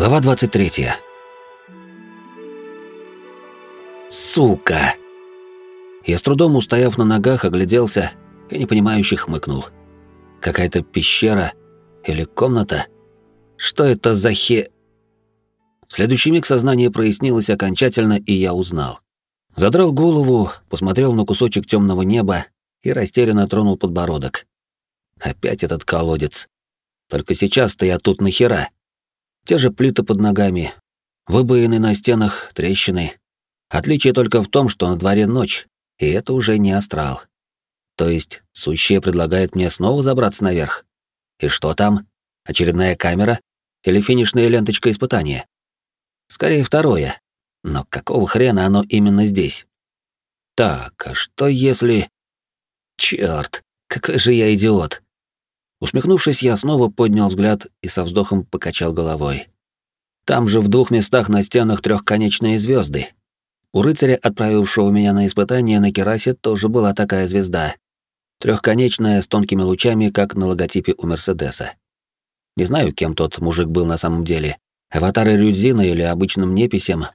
Глава 23. Сука! Я с трудом устояв на ногах, огляделся и непонимающе хмыкнул. Какая-то пещера или комната? Что это за хе... В следующий миг сознание прояснилось окончательно, и я узнал. Задрал голову, посмотрел на кусочек темного неба и растерянно тронул подбородок. Опять этот колодец. Только сейчас-то я тут нахера? Те же плиты под ногами, выбоины на стенах, трещины. Отличие только в том, что на дворе ночь, и это уже не астрал. То есть сущее предлагает мне снова забраться наверх. И что там? Очередная камера или финишная ленточка испытания? Скорее второе. Но какого хрена оно именно здесь? Так, а что если... Чёрт, какой же я идиот. Усмехнувшись, я снова поднял взгляд и со вздохом покачал головой. Там же в двух местах на стенах трехконечные звезды. У рыцаря, отправившего меня на испытание на Керасе, тоже была такая звезда. Трехконечная, с тонкими лучами, как на логотипе у Мерседеса. Не знаю, кем тот мужик был на самом деле. Аватарой Рюдзина или обычным неписем.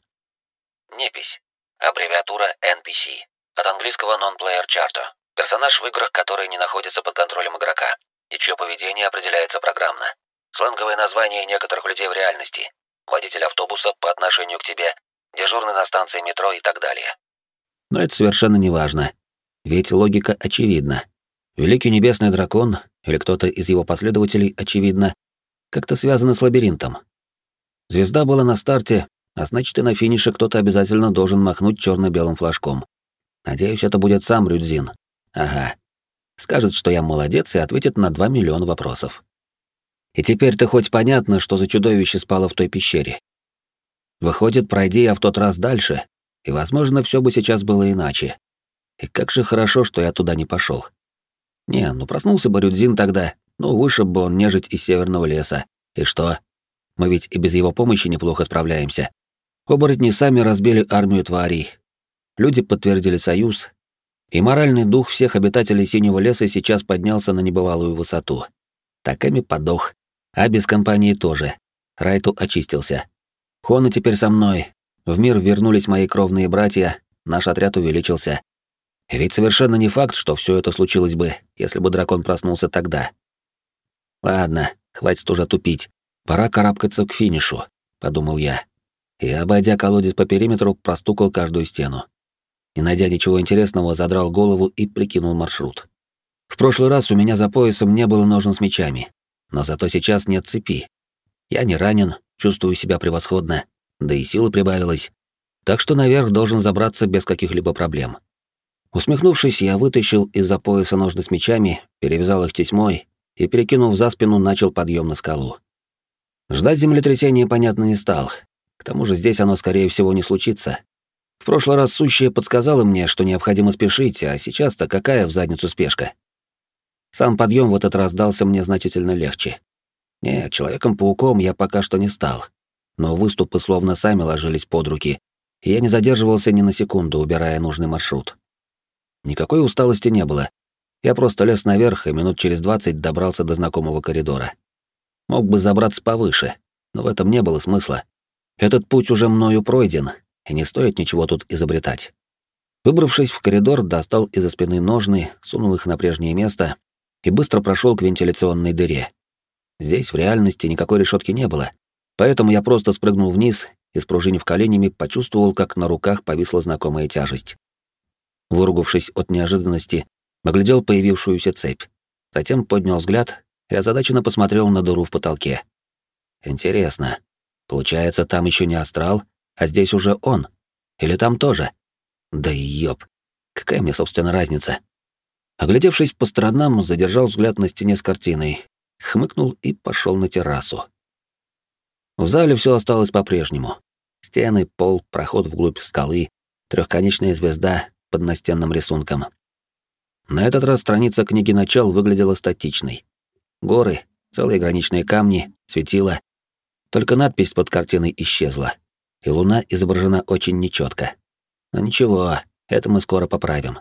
Непись. Аббревиатура NPC. От английского Non-Player Charter. Персонаж в играх, который не находится под контролем игрока и чье поведение определяется программно. Сленговое название некоторых людей в реальности. Водитель автобуса по отношению к тебе, дежурный на станции метро и так далее. Но это совершенно не важно. Ведь логика очевидна. Великий небесный дракон, или кто-то из его последователей, очевидно, как-то связаны с лабиринтом. Звезда была на старте, а значит и на финише кто-то обязательно должен махнуть черно белым флажком. Надеюсь, это будет сам Рюдзин. Ага, скажет, что я молодец и ответит на 2 миллиона вопросов. И теперь-то хоть понятно, что за чудовище спало в той пещере. Выходит, пройди я в тот раз дальше, и, возможно, все бы сейчас было иначе. И как же хорошо, что я туда не пошел. Не, ну проснулся бы Рюдзин тогда, ну вышиб бы он нежить из северного леса. И что? Мы ведь и без его помощи неплохо справляемся. Оборотни сами разбили армию тварей. Люди подтвердили союз, и моральный дух всех обитателей Синего леса сейчас поднялся на небывалую высоту. Таками подох, а без компании тоже. Райту очистился. Хона теперь со мной. В мир вернулись мои кровные братья, наш отряд увеличился. Ведь совершенно не факт, что все это случилось бы, если бы дракон проснулся тогда. Ладно, хватит уже тупить. Пора карабкаться к финишу, подумал я. И, обойдя колодец по периметру, простукал каждую стену. Не найдя ничего интересного, задрал голову и прикинул маршрут. В прошлый раз у меня за поясом не было ножен с мечами, но зато сейчас нет цепи. Я не ранен, чувствую себя превосходно, да и силы прибавилось, так что наверх должен забраться без каких-либо проблем. Усмехнувшись, я вытащил из-за пояса ножны с мечами, перевязал их тесьмой и, перекинув за спину, начал подъем на скалу. Ждать землетрясения, понятно, не стал. К тому же здесь оно, скорее всего, не случится, в прошлый раз сущее подсказало мне, что необходимо спешить, а сейчас-то какая в задницу спешка? Сам подъем в этот раз дался мне значительно легче. Нет, Человеком-пауком я пока что не стал. Но выступы словно сами ложились под руки, и я не задерживался ни на секунду, убирая нужный маршрут. Никакой усталости не было. Я просто лез наверх и минут через двадцать добрался до знакомого коридора. Мог бы забраться повыше, но в этом не было смысла. Этот путь уже мною пройден, и не стоит ничего тут изобретать. Выбравшись в коридор, достал из-за спины ножны, сунул их на прежнее место и быстро прошел к вентиляционной дыре. Здесь в реальности никакой решетки не было, поэтому я просто спрыгнул вниз и, спружинив коленями, почувствовал, как на руках повисла знакомая тяжесть. Выругавшись от неожиданности, оглядел появившуюся цепь. Затем поднял взгляд и озадаченно посмотрел на дыру в потолке. Интересно, получается, там еще не астрал, а здесь уже он. Или там тоже? Да ёб. Какая мне, собственно, разница? Оглядевшись по сторонам, задержал взгляд на стене с картиной, хмыкнул и пошел на террасу. В зале все осталось по-прежнему. Стены, пол, проход вглубь скалы, трехконечная звезда под настенным рисунком. На этот раз страница книги «Начал» выглядела статичной. Горы, целые граничные камни, светила. Только надпись под картиной исчезла и луна изображена очень нечетко. Но ничего, это мы скоро поправим.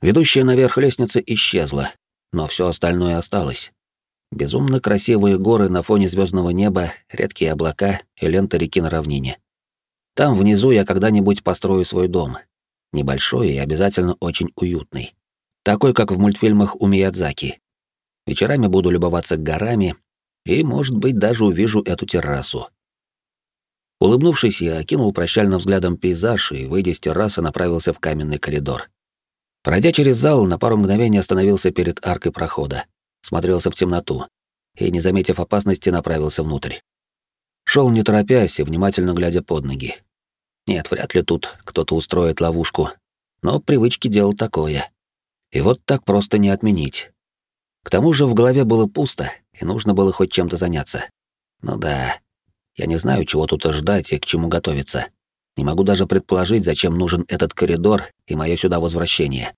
Ведущая наверх лестница исчезла, но все остальное осталось. Безумно красивые горы на фоне звездного неба, редкие облака и лента реки на равнине. Там внизу я когда-нибудь построю свой дом. Небольшой и обязательно очень уютный. Такой, как в мультфильмах у Миядзаки. Вечерами буду любоваться горами и, может быть, даже увижу эту террасу. Улыбнувшись, я окинул прощальным взглядом пейзаж и, выйдя с террасы, направился в каменный коридор. Пройдя через зал, на пару мгновений остановился перед аркой прохода, смотрелся в темноту и, не заметив опасности, направился внутрь. Шел не торопясь и внимательно глядя под ноги. Нет, вряд ли тут кто-то устроит ловушку, но привычки делал такое. И вот так просто не отменить. К тому же в голове было пусто, и нужно было хоть чем-то заняться. Ну да, я не знаю, чего тут ждать и к чему готовиться. Не могу даже предположить, зачем нужен этот коридор и мое сюда возвращение.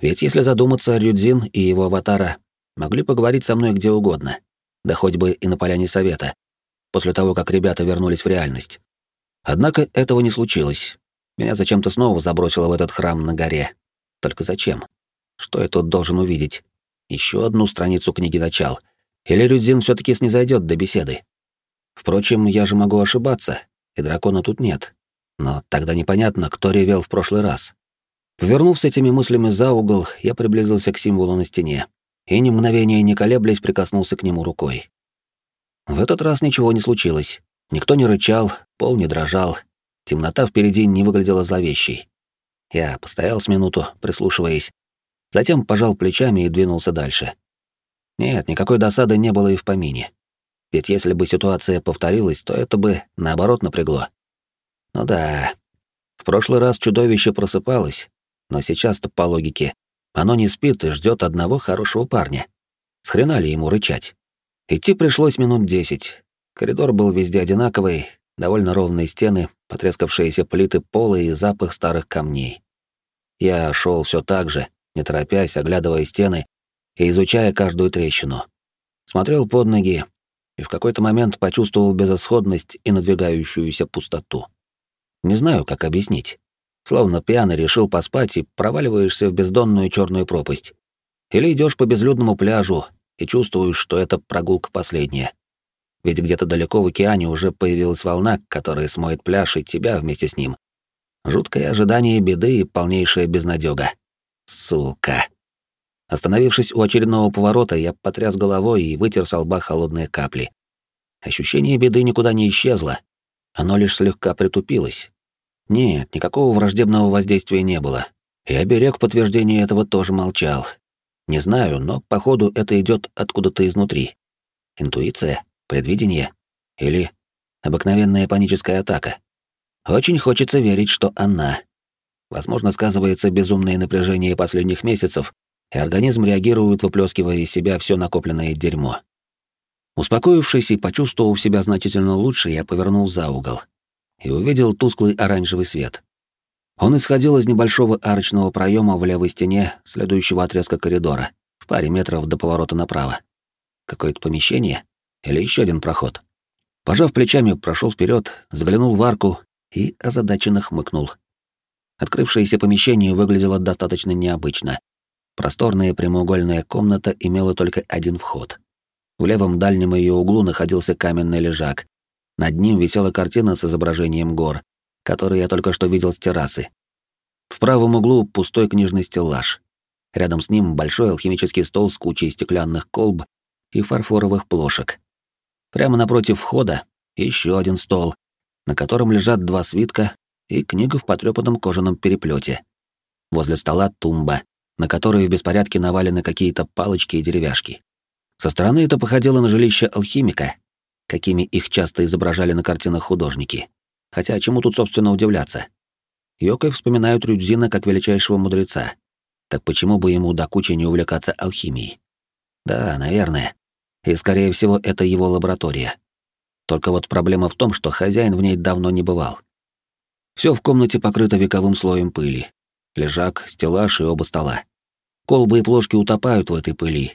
Ведь если задуматься, Рюдзин и его аватара могли поговорить со мной где угодно, да хоть бы и на поляне совета, после того, как ребята вернулись в реальность. Однако этого не случилось. Меня зачем-то снова забросило в этот храм на горе. Только зачем? Что я тут должен увидеть? Еще одну страницу книги начал. Или Рюдзин все таки снизойдет до беседы? Впрочем, я же могу ошибаться, и дракона тут нет. Но тогда непонятно, кто ревел в прошлый раз. Повернув с этими мыслями за угол, я приблизился к символу на стене и ни мгновения не колеблясь прикоснулся к нему рукой. В этот раз ничего не случилось. Никто не рычал, пол не дрожал, темнота впереди не выглядела зловещей. Я постоял с минуту, прислушиваясь, затем пожал плечами и двинулся дальше. Нет, никакой досады не было и в помине. Ведь если бы ситуация повторилась, то это бы, наоборот, напрягло. Ну да, в прошлый раз чудовище просыпалось, но сейчас-то, по логике, оно не спит и ждет одного хорошего парня. С ли ему рычать? Идти пришлось минут десять. Коридор был везде одинаковый, довольно ровные стены, потрескавшиеся плиты пола и запах старых камней. Я шел все так же, не торопясь, оглядывая стены и изучая каждую трещину. Смотрел под ноги, и в какой-то момент почувствовал безысходность и надвигающуюся пустоту. Не знаю, как объяснить. Словно пьяный решил поспать и проваливаешься в бездонную черную пропасть. Или идешь по безлюдному пляжу и чувствуешь, что это прогулка последняя. Ведь где-то далеко в океане уже появилась волна, которая смоет пляж и тебя вместе с ним. Жуткое ожидание беды и полнейшая безнадёга. Сука. Остановившись у очередного поворота, я потряс головой и вытер с лба холодные капли. Ощущение беды никуда не исчезло. Оно лишь слегка притупилось. Нет, никакого враждебного воздействия не было. И оберег подтверждения этого тоже молчал. Не знаю, но, походу, это идет откуда-то изнутри. Интуиция? Предвидение? Или обыкновенная паническая атака? Очень хочется верить, что она. Возможно, сказывается безумное напряжение последних месяцев, и организм реагирует, выплескивая из себя все накопленное дерьмо. Успокоившись и почувствовав себя значительно лучше, я повернул за угол и увидел тусклый оранжевый свет. Он исходил из небольшого арочного проема в левой стене следующего отрезка коридора, в паре метров до поворота направо. Какое-то помещение или еще один проход. Пожав плечами, прошел вперед, заглянул в арку и озадаченно хмыкнул. Открывшееся помещение выглядело достаточно необычно. Просторная прямоугольная комната имела только один вход. В левом дальнем ее углу находился каменный лежак. Над ним висела картина с изображением гор, которые я только что видел с террасы. В правом углу пустой книжный стеллаж. Рядом с ним большой алхимический стол с кучей стеклянных колб и фарфоровых плошек. Прямо напротив входа еще один стол, на котором лежат два свитка и книга в потрепанном кожаном переплете. Возле стола тумба, на которые в беспорядке навалены какие-то палочки и деревяшки. Со стороны это походило на жилище алхимика, какими их часто изображали на картинах художники. Хотя чему тут, собственно, удивляться? Йокой вспоминают Рюдзина как величайшего мудреца. Так почему бы ему до кучи не увлекаться алхимией? Да, наверное. И, скорее всего, это его лаборатория. Только вот проблема в том, что хозяин в ней давно не бывал. Все в комнате покрыто вековым слоем пыли. Лежак, стеллаж и оба стола. Колбы и плошки утопают в этой пыли.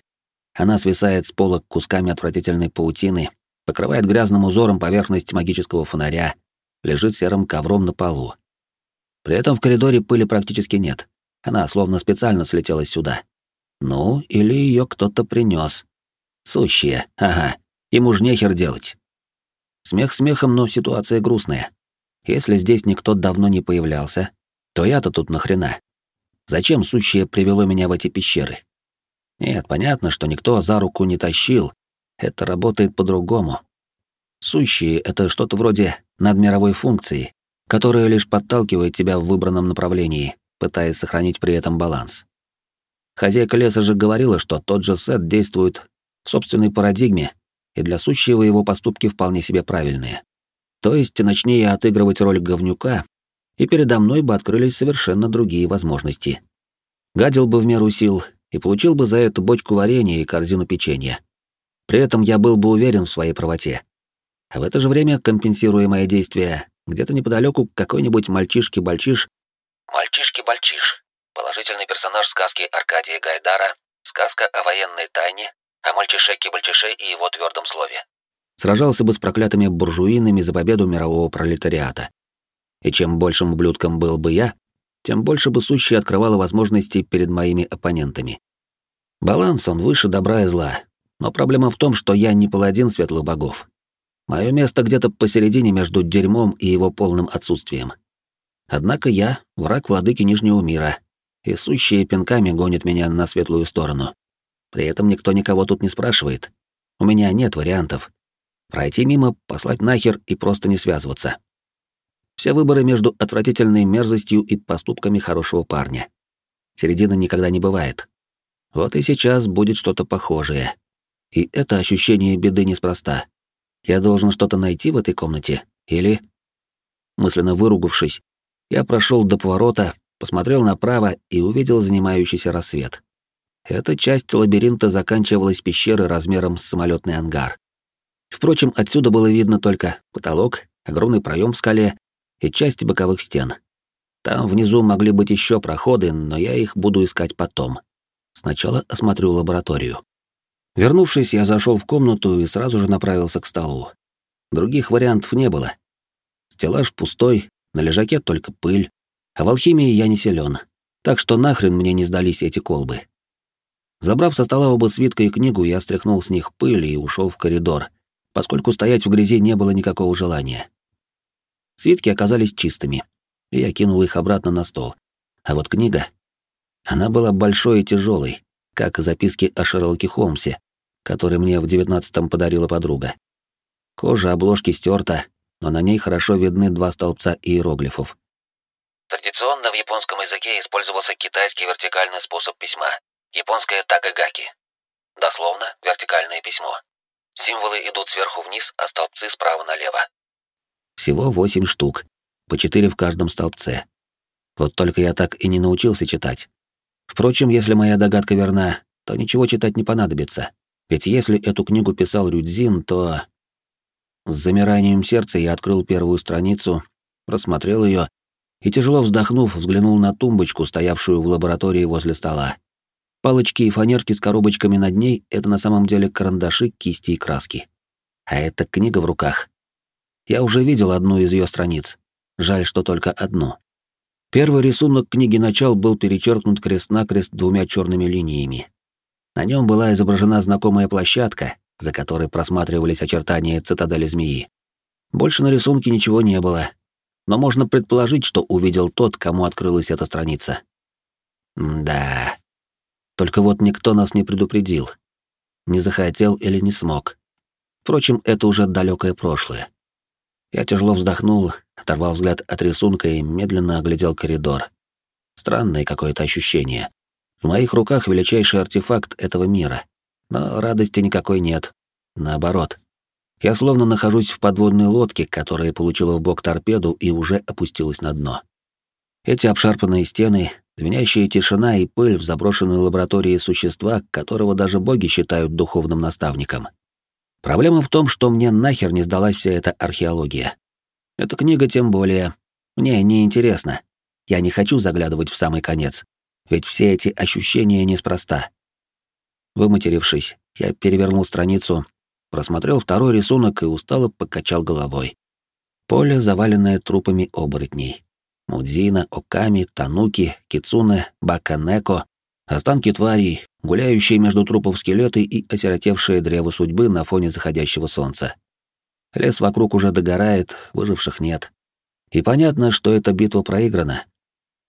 Она свисает с полок кусками отвратительной паутины, покрывает грязным узором поверхность магического фонаря, лежит серым ковром на полу. При этом в коридоре пыли практически нет. Она словно специально слетела сюда. Ну, или ее кто-то принес. Сущие, ага, ему ж нехер делать. Смех смехом, но ситуация грустная. Если здесь никто давно не появлялся, то я-то тут нахрена? Зачем сущее привело меня в эти пещеры? Нет, понятно, что никто за руку не тащил. Это работает по-другому. Сущие — это что-то вроде надмировой функции, которая лишь подталкивает тебя в выбранном направлении, пытаясь сохранить при этом баланс. Хозяйка леса же говорила, что тот же сет действует в собственной парадигме, и для сущего его поступки вполне себе правильные. То есть, начни я отыгрывать роль говнюка, и передо мной бы открылись совершенно другие возможности. Гадил бы в меру сил и получил бы за это бочку варенья и корзину печенья. При этом я был бы уверен в своей правоте. А в это же время, компенсируя мои действия, где-то неподалеку какой-нибудь мальчишки-бальчиш... Мальчишки-бальчиш. Положительный персонаж сказки Аркадия Гайдара, сказка о военной тайне, о мальчише-бальчише и его твердом слове. Сражался бы с проклятыми буржуинами за победу мирового пролетариата. И чем большим ублюдком был бы я, тем больше бы сущее открывало возможности перед моими оппонентами. Баланс он выше добра и зла, но проблема в том, что я не паладин светлых богов. Мое место где-то посередине между дерьмом и его полным отсутствием. Однако я — враг владыки Нижнего мира, и сущие пинками гонят меня на светлую сторону. При этом никто никого тут не спрашивает. У меня нет вариантов. Пройти мимо, послать нахер и просто не связываться. Все выборы между отвратительной мерзостью и поступками хорошего парня. Середины никогда не бывает. Вот и сейчас будет что-то похожее. И это ощущение беды неспроста. Я должен что-то найти в этой комнате, или... Мысленно выругавшись, я прошел до поворота, посмотрел направо и увидел занимающийся рассвет. Эта часть лабиринта заканчивалась пещерой размером с самолетный ангар. Впрочем, отсюда было видно только потолок, огромный проем в скале и часть боковых стен. Там внизу могли быть еще проходы, но я их буду искать потом. Сначала осмотрю лабораторию. Вернувшись, я зашел в комнату и сразу же направился к столу. Других вариантов не было. Стеллаж пустой, на лежаке только пыль, а в алхимии я не силен, так что нахрен мне не сдались эти колбы. Забрав со стола оба свитка и книгу, я стряхнул с них пыль и ушел в коридор, поскольку стоять в грязи не было никакого желания. Свитки оказались чистыми, я кинул их обратно на стол. А вот книга... Она была большой и тяжелой, как записки о Шерлоке Холмсе, которые мне в девятнадцатом подарила подруга. Кожа обложки стерта, но на ней хорошо видны два столбца иероглифов. Традиционно в японском языке использовался китайский вертикальный способ письма, японское тагагаки. Дословно, вертикальное письмо. Символы идут сверху вниз, а столбцы справа налево. Всего восемь штук, по четыре в каждом столбце. Вот только я так и не научился читать. Впрочем, если моя догадка верна, то ничего читать не понадобится. Ведь если эту книгу писал Рюдзин, то... С замиранием сердца я открыл первую страницу, просмотрел ее и, тяжело вздохнув, взглянул на тумбочку, стоявшую в лаборатории возле стола. Палочки и фанерки с коробочками над ней — это на самом деле карандаши, кисти и краски. А эта книга в руках я уже видел одну из ее страниц. Жаль, что только одну. Первый рисунок книги «Начал» был перечеркнут крест-накрест двумя черными линиями. На нем была изображена знакомая площадка, за которой просматривались очертания цитадели змеи. Больше на рисунке ничего не было, но можно предположить, что увидел тот, кому открылась эта страница. Да. Только вот никто нас не предупредил. Не захотел или не смог. Впрочем, это уже далекое прошлое. Я тяжело вздохнул, оторвал взгляд от рисунка и медленно оглядел коридор. Странное какое-то ощущение. В моих руках величайший артефакт этого мира. Но радости никакой нет. Наоборот. Я словно нахожусь в подводной лодке, которая получила в бок торпеду и уже опустилась на дно. Эти обшарпанные стены, звенящая тишина и пыль в заброшенной лаборатории существа, которого даже боги считают духовным наставником — Проблема в том, что мне нахер не сдалась вся эта археология. Эта книга тем более. Мне не интересно. Я не хочу заглядывать в самый конец. Ведь все эти ощущения неспроста. Выматерившись, я перевернул страницу, просмотрел второй рисунок и устало покачал головой. Поле, заваленное трупами оборотней. Мудзина, Оками, Тануки, Кицуне, Баканеко Останки тварей, гуляющие между трупов скелеты и осиротевшее древо судьбы на фоне заходящего солнца. Лес вокруг уже догорает, выживших нет. И понятно, что эта битва проиграна.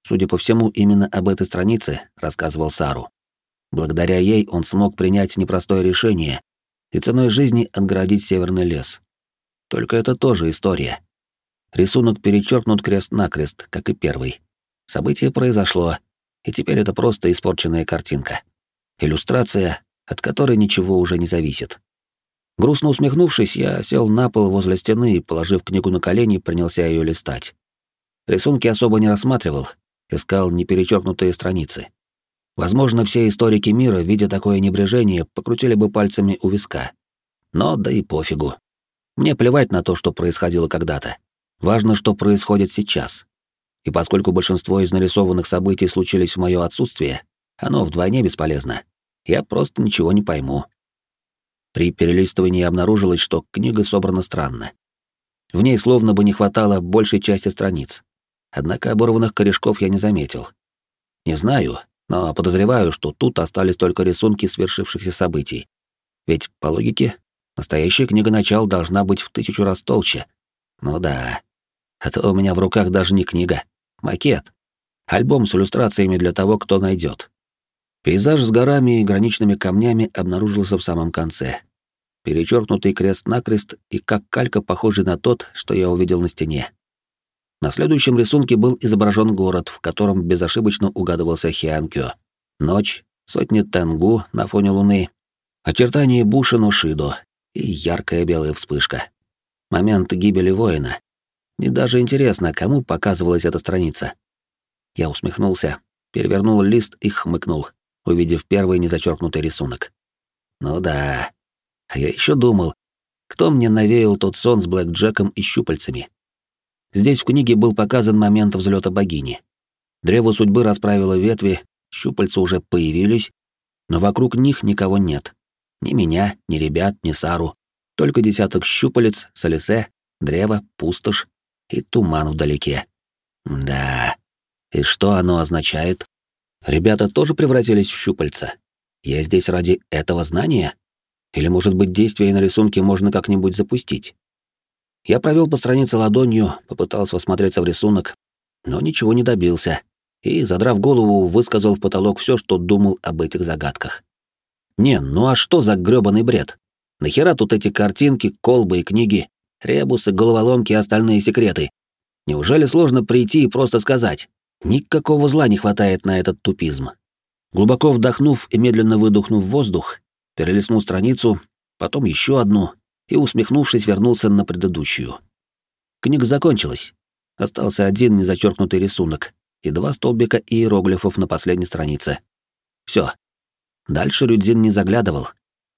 Судя по всему, именно об этой странице рассказывал Сару. Благодаря ей он смог принять непростое решение и ценой жизни отгородить северный лес. Только это тоже история. Рисунок перечеркнут крест-накрест, как и первый. Событие произошло, и теперь это просто испорченная картинка. Иллюстрация, от которой ничего уже не зависит. Грустно усмехнувшись, я сел на пол возле стены и, положив книгу на колени, принялся ее листать. Рисунки особо не рассматривал, искал неперечеркнутые страницы. Возможно, все историки мира, видя такое небрежение, покрутили бы пальцами у виска. Но да и пофигу. Мне плевать на то, что происходило когда-то. Важно, что происходит сейчас. И поскольку большинство из нарисованных событий случились в моё отсутствие, оно вдвойне бесполезно. Я просто ничего не пойму. При перелистывании обнаружилось, что книга собрана странно. В ней словно бы не хватало большей части страниц. Однако оборванных корешков я не заметил. Не знаю, но подозреваю, что тут остались только рисунки свершившихся событий. Ведь, по логике, настоящая книга начал должна быть в тысячу раз толще. Ну да. А то у меня в руках даже не книга, Макет. Альбом с иллюстрациями для того, кто найдет. Пейзаж с горами и граничными камнями обнаружился в самом конце. Перечеркнутый крест-накрест и как калька похожий на тот, что я увидел на стене. На следующем рисунке был изображен город, в котором безошибочно угадывался Хианкё. Ночь, сотни тенгу на фоне луны, очертания Бушино Шидо и яркая белая вспышка. Момент гибели воина, и даже интересно, кому показывалась эта страница. Я усмехнулся, перевернул лист и хмыкнул, увидев первый незачеркнутый рисунок. Ну да. А я еще думал, кто мне навеял тот сон с Блэк Джеком и щупальцами. Здесь в книге был показан момент взлета богини. Древо судьбы расправило ветви, щупальца уже появились, но вокруг них никого нет. Ни меня, ни ребят, ни Сару. Только десяток щупалец, солисе, древо, пустошь и туман вдалеке. Да. И что оно означает? Ребята тоже превратились в щупальца? Я здесь ради этого знания? Или, может быть, действие на рисунке можно как-нибудь запустить? Я провел по странице ладонью, попытался осмотреться в рисунок, но ничего не добился, и, задрав голову, высказал в потолок все, что думал об этих загадках. Не, ну а что за грёбаный бред? Нахера тут эти картинки, колбы и книги? Ребусы, головоломки и остальные секреты. Неужели сложно прийти и просто сказать? Никакого зла не хватает на этот тупизм. Глубоко вдохнув и медленно выдохнув воздух, перелистнул страницу, потом еще одну и, усмехнувшись, вернулся на предыдущую. Книга закончилась. Остался один незачеркнутый рисунок и два столбика иероглифов на последней странице. Все. Дальше Рюдзин не заглядывал,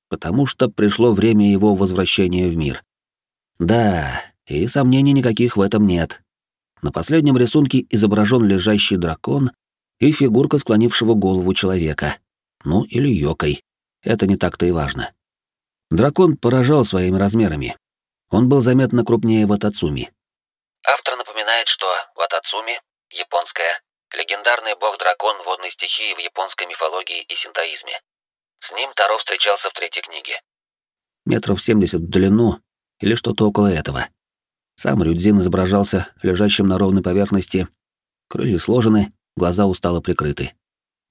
потому что пришло время его возвращения в мир. Да, и сомнений никаких в этом нет. На последнем рисунке изображен лежащий дракон и фигурка склонившего голову человека. Ну, или йокой. Это не так-то и важно. Дракон поражал своими размерами. Он был заметно крупнее Ватацуми. Автор напоминает, что Ватацуми, японская, легендарный бог-дракон водной стихии в японской мифологии и синтоизме. С ним Таро встречался в третьей книге. Метров семьдесят в длину или что-то около этого. Сам Рюдзин изображался лежащим на ровной поверхности, крылья сложены, глаза устало прикрыты.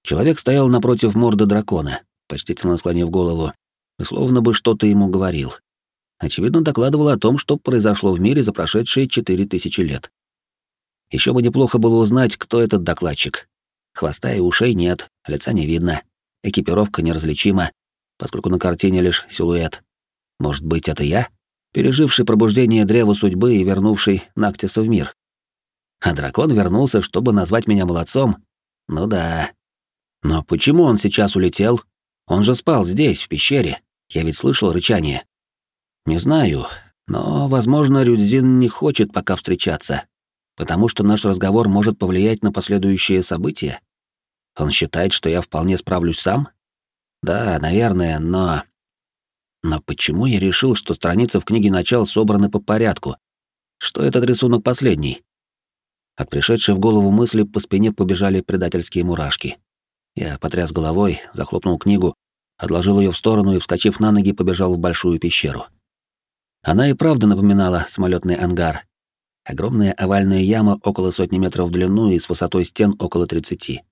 Человек стоял напротив морды дракона, почтительно склонив голову, и словно бы что-то ему говорил. Очевидно, докладывал о том, что произошло в мире за прошедшие четыре тысячи лет. Еще бы неплохо было узнать, кто этот докладчик. Хвоста и ушей нет, лица не видно, экипировка неразличима, поскольку на картине лишь силуэт. Может быть, это я? Переживший пробуждение древа судьбы и вернувший Нактису в мир. А дракон вернулся, чтобы назвать меня молодцом? Ну да. Но почему он сейчас улетел? Он же спал здесь, в пещере. Я ведь слышал рычание. Не знаю, но, возможно, Рюдзин не хочет пока встречаться, потому что наш разговор может повлиять на последующие события. Он считает, что я вполне справлюсь сам? Да, наверное, но но почему я решил, что страницы в книге начал собраны по порядку? Что этот рисунок последний? От пришедшей в голову мысли по спине побежали предательские мурашки. Я потряс головой, захлопнул книгу, отложил ее в сторону и, вскочив на ноги, побежал в большую пещеру. Она и правда напоминала самолетный ангар. Огромная овальная яма около сотни метров в длину и с высотой стен около 30.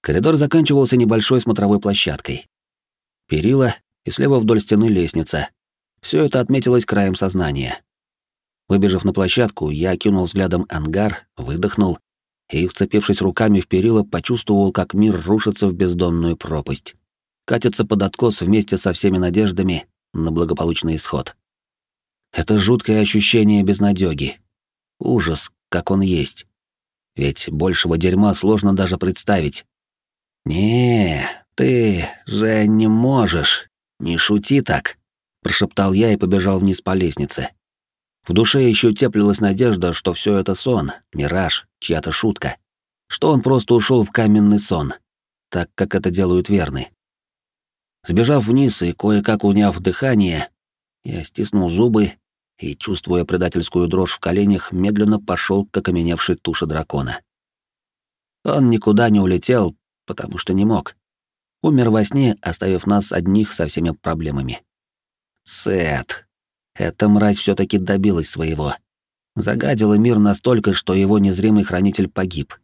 Коридор заканчивался небольшой смотровой площадкой. Перила и слева вдоль стены лестница. Все это отметилось краем сознания. Выбежав на площадку, я окинул взглядом ангар, выдохнул и, вцепившись руками в перила, почувствовал, как мир рушится в бездонную пропасть. Катится под откос вместе со всеми надеждами на благополучный исход. Это жуткое ощущение безнадёги. Ужас, как он есть. Ведь большего дерьма сложно даже представить. «Не, ты же не можешь. Не шути так», — прошептал я и побежал вниз по лестнице. В душе еще теплилась надежда, что все это сон, мираж, чья-то шутка. Что он просто ушел в каменный сон, так как это делают верны. Сбежав вниз и кое-как уняв дыхание, я стиснул зубы и, чувствуя предательскую дрожь в коленях, медленно пошел к окаменевшей туше дракона. Он никуда не улетел, потому что не мог. Умер во сне, оставив нас одних со всеми проблемами. Сет. Эта мразь все таки добилась своего. Загадила мир настолько, что его незримый хранитель погиб.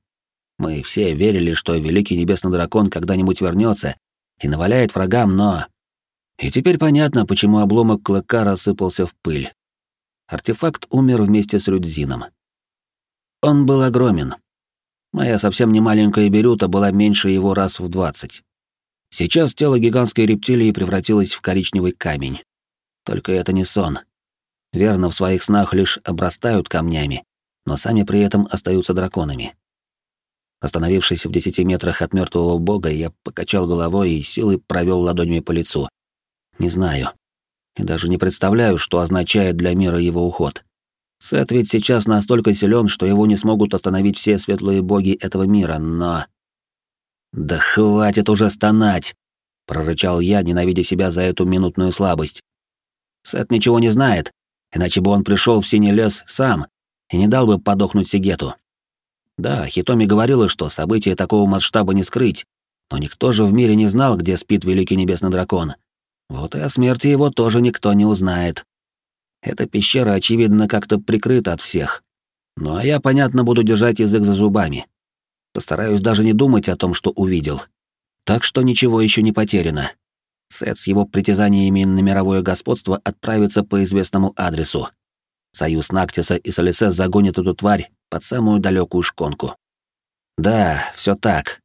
Мы все верили, что великий небесный дракон когда-нибудь вернется и наваляет врагам, но... И теперь понятно, почему обломок клыка рассыпался в пыль. Артефакт умер вместе с Рюдзином. Он был огромен. Моя совсем не маленькая Берюта была меньше его раз в двадцать. Сейчас тело гигантской рептилии превратилось в коричневый камень. Только это не сон. Верно, в своих снах лишь обрастают камнями, но сами при этом остаются драконами. Остановившись в десяти метрах от мертвого бога, я покачал головой и силой провел ладонями по лицу. Не знаю, и даже не представляю, что означает для мира его уход. Сет ведь сейчас настолько силен, что его не смогут остановить все светлые боги этого мира, но... «Да хватит уже стонать!» — прорычал я, ненавидя себя за эту минутную слабость. Сет ничего не знает, иначе бы он пришел в синий лес сам и не дал бы подохнуть Сигету. Да, Хитоми говорила, что события такого масштаба не скрыть, но никто же в мире не знал, где спит великий небесный дракон. Вот и о смерти его тоже никто не узнает. Эта пещера, очевидно, как-то прикрыта от всех. Ну а я, понятно, буду держать язык за зубами. Постараюсь даже не думать о том, что увидел. Так что ничего еще не потеряно. Сет с его притязаниями на мировое господство отправится по известному адресу. Союз Нактиса и Солисес загонит эту тварь под самую далекую шконку. Да, все так.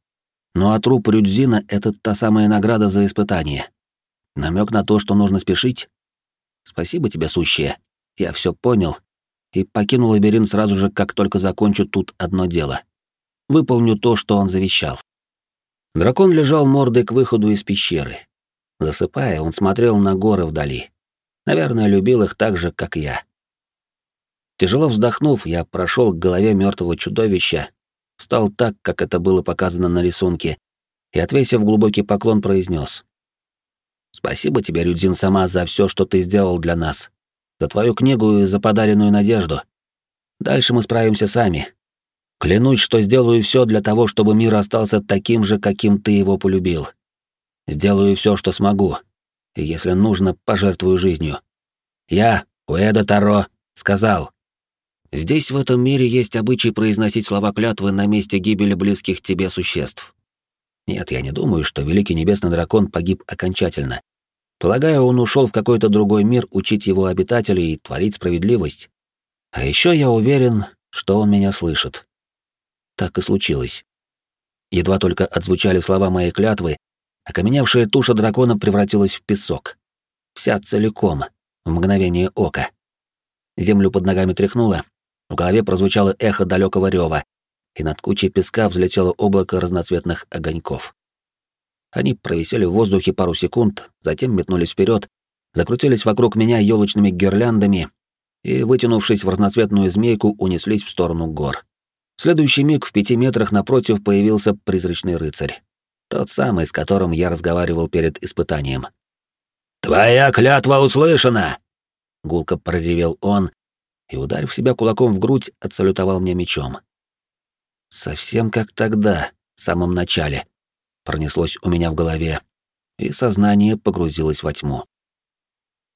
Ну а труп Рюдзина — это та самая награда за испытание. Намек на то, что нужно спешить? Спасибо тебе, сущее. Я все понял и покинул лабиринт сразу же, как только закончу тут одно дело. Выполню то, что он завещал. Дракон лежал мордой к выходу из пещеры. Засыпая, он смотрел на горы вдали. Наверное, любил их так же, как я. Тяжело вздохнув, я прошел к голове мертвого чудовища, встал так, как это было показано на рисунке, и, отвесив глубокий поклон, произнес: Спасибо тебе, Рюдзин, сама за все, что ты сделал для нас. За твою книгу и за подаренную надежду. Дальше мы справимся сами. Клянусь, что сделаю все для того, чтобы мир остался таким же, каким ты его полюбил. Сделаю все, что смогу. И если нужно, пожертвую жизнью. Я, Уэда Таро, сказал. Здесь в этом мире есть обычай произносить слова клятвы на месте гибели близких тебе существ. Нет, я не думаю, что великий небесный дракон погиб окончательно. Полагаю, он ушел в какой-то другой мир учить его обитателей и творить справедливость. А еще я уверен, что он меня слышит. Так и случилось. Едва только отзвучали слова моей клятвы, окаменевшая туша дракона превратилась в песок. Вся целиком, в мгновение ока. Землю под ногами тряхнуло, в голове прозвучало эхо далекого рева, и над кучей песка взлетело облако разноцветных огоньков. Они провисели в воздухе пару секунд, затем метнулись вперед, закрутились вокруг меня елочными гирляндами и, вытянувшись в разноцветную змейку, унеслись в сторону гор. Следующий миг в пяти метрах напротив появился призрачный рыцарь. Тот самый, с которым я разговаривал перед испытанием. «Твоя клятва услышана!» Гулко проревел он и, ударив себя кулаком в грудь, отсалютовал мне мечом. Совсем как тогда, в самом начале. пронеслось у меня в голове, и сознание погрузилось во тьму.